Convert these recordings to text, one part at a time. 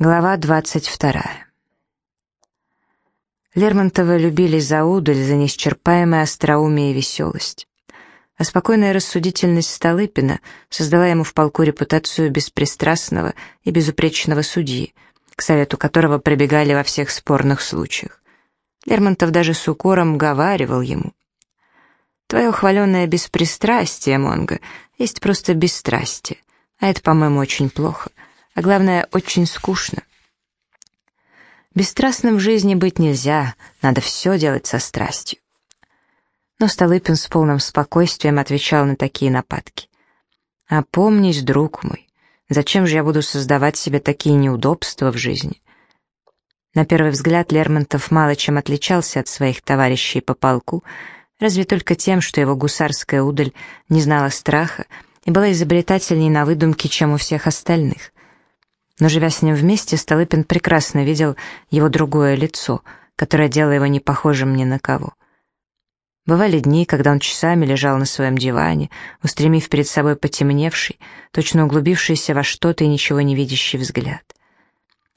Глава 22. Лермонтова любили за удаль, за неисчерпаемое остроумие и веселость. А спокойная рассудительность Столыпина создала ему в полку репутацию беспристрастного и безупречного судьи, к совету которого прибегали во всех спорных случаях. Лермонтов даже с укором говаривал ему. «Твое хваленное беспристрастие, Монго, есть просто бесстрастие, а это, по-моему, очень плохо» а главное, очень скучно. Бесстрастным в жизни быть нельзя, надо все делать со страстью. Но Столыпин с полным спокойствием отвечал на такие нападки. «Опомнись, друг мой, зачем же я буду создавать себе такие неудобства в жизни?» На первый взгляд Лермонтов мало чем отличался от своих товарищей по полку, разве только тем, что его гусарская удаль не знала страха и была изобретательней на выдумке, чем у всех остальных. Но живя с ним вместе, Столыпин прекрасно видел его другое лицо, которое делало его не похожим ни на кого. Бывали дни, когда он часами лежал на своем диване, устремив перед собой потемневший, точно углубившийся во что-то и ничего не видящий взгляд.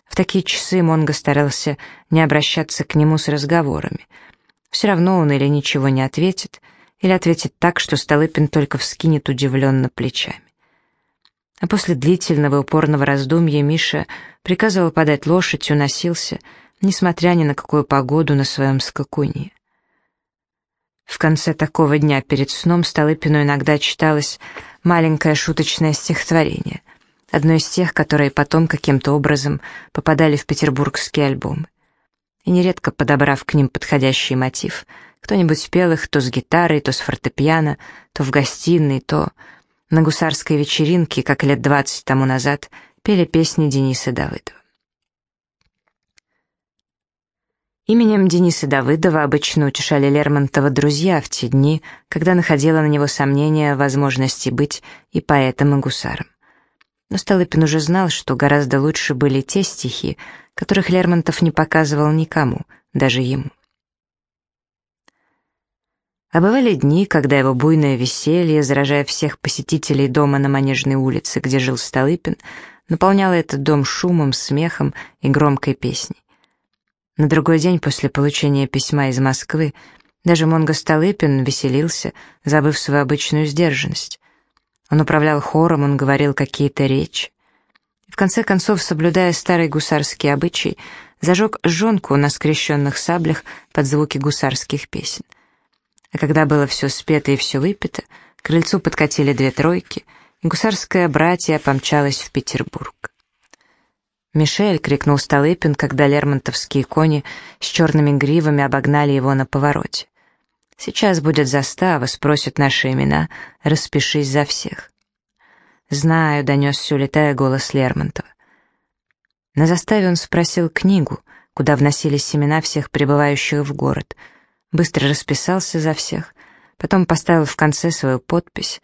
В такие часы Монго старался не обращаться к нему с разговорами. Все равно он или ничего не ответит, или ответит так, что Столыпин только вскинет удивленно плечами. А после длительного и упорного раздумья Миша приказывал подать лошадь и уносился, несмотря ни на какую погоду на своем скакуне. В конце такого дня перед сном Столыпину иногда читалось маленькое шуточное стихотворение, одно из тех, которые потом каким-то образом попадали в петербургские альбомы. И нередко, подобрав к ним подходящий мотив, кто-нибудь пел их то с гитарой, то с фортепиано, то в гостиной, то на гусарской вечеринке, как лет двадцать тому назад, пели песни Дениса Давыдова. Именем Дениса Давыдова обычно утешали Лермонтова друзья в те дни, когда находила на него сомнения в возможности быть и поэтом, и гусаром. Но Столыпин уже знал, что гораздо лучше были те стихи, которых Лермонтов не показывал никому, даже ему. А бывали дни, когда его буйное веселье, заражая всех посетителей дома на Манежной улице, где жил Столыпин, наполняло этот дом шумом, смехом и громкой песней. На другой день после получения письма из Москвы даже Монго Столыпин веселился, забыв свою обычную сдержанность. Он управлял хором, он говорил какие-то речи. В конце концов, соблюдая старый гусарский обычай, зажег жонку на скрещенных саблях под звуки гусарских песен — а когда было все спето и все выпито, к крыльцу подкатили две тройки, и гусарское братья помчалось в Петербург. «Мишель!» — крикнул Столыпин, когда лермонтовские кони с черными гривами обогнали его на повороте. «Сейчас будет застава, спросят наши имена, распишись за всех». «Знаю», — донесся, улетая голос Лермонтова. На заставе он спросил книгу, куда вносились имена всех прибывающих в город — быстро расписался за всех, потом поставил в конце свою подпись,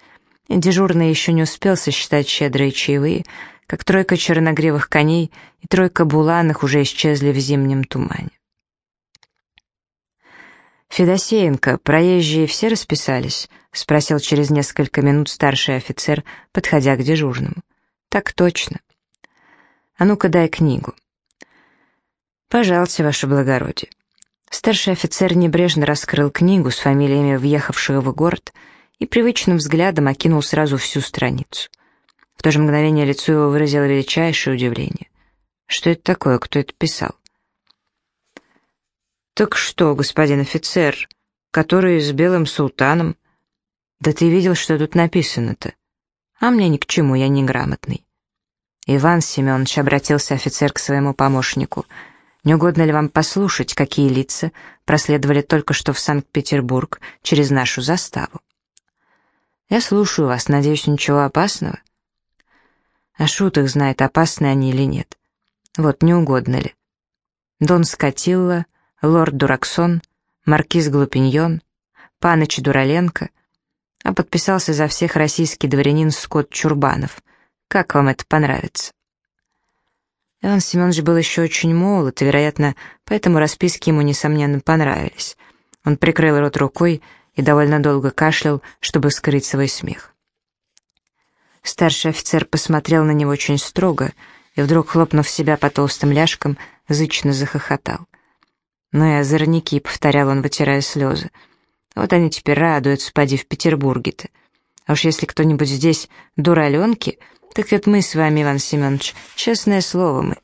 дежурный еще не успел сосчитать щедрые чаевые, как тройка черногривых коней и тройка буланых уже исчезли в зимнем тумане. «Федосеенко, проезжие все расписались?» — спросил через несколько минут старший офицер, подходя к дежурному. «Так точно». «А ну-ка дай книгу». «Пожалуйста, ваше благородие». Старший офицер небрежно раскрыл книгу с фамилиями въехавших в город и привычным взглядом окинул сразу всю страницу. В то же мгновение лицо его выразило величайшее удивление. Что это такое? Кто это писал? «Так что, господин офицер, который с белым султаном?» «Да ты видел, что тут написано-то?» «А мне ни к чему, я неграмотный». Иван Семенович обратился офицер к своему помощнику — не угодно ли вам послушать, какие лица проследовали только что в Санкт-Петербург через нашу заставу? Я слушаю вас, надеюсь, ничего опасного? А шут их знает, опасны они или нет. Вот, не угодно ли? Дон Скотилла, лорд Дураксон, маркиз Глупиньон, паныч Дураленко, а подписался за всех российский дворянин Скотт Чурбанов. Как вам это понравится? Иван Семенович был еще очень молод, и, вероятно, поэтому расписки ему, несомненно, понравились. Он прикрыл рот рукой и довольно долго кашлял, чтобы скрыть свой смех. Старший офицер посмотрел на него очень строго и вдруг, хлопнув себя по толстым ляжкам, зычно захохотал. «Ну и озорники», — повторял он, вытирая слезы. «Вот они теперь радуются, поди в Петербурге-то. А уж если кто-нибудь здесь дураленки...» Так это мы с вами, Иван Семенович, честное слово мы.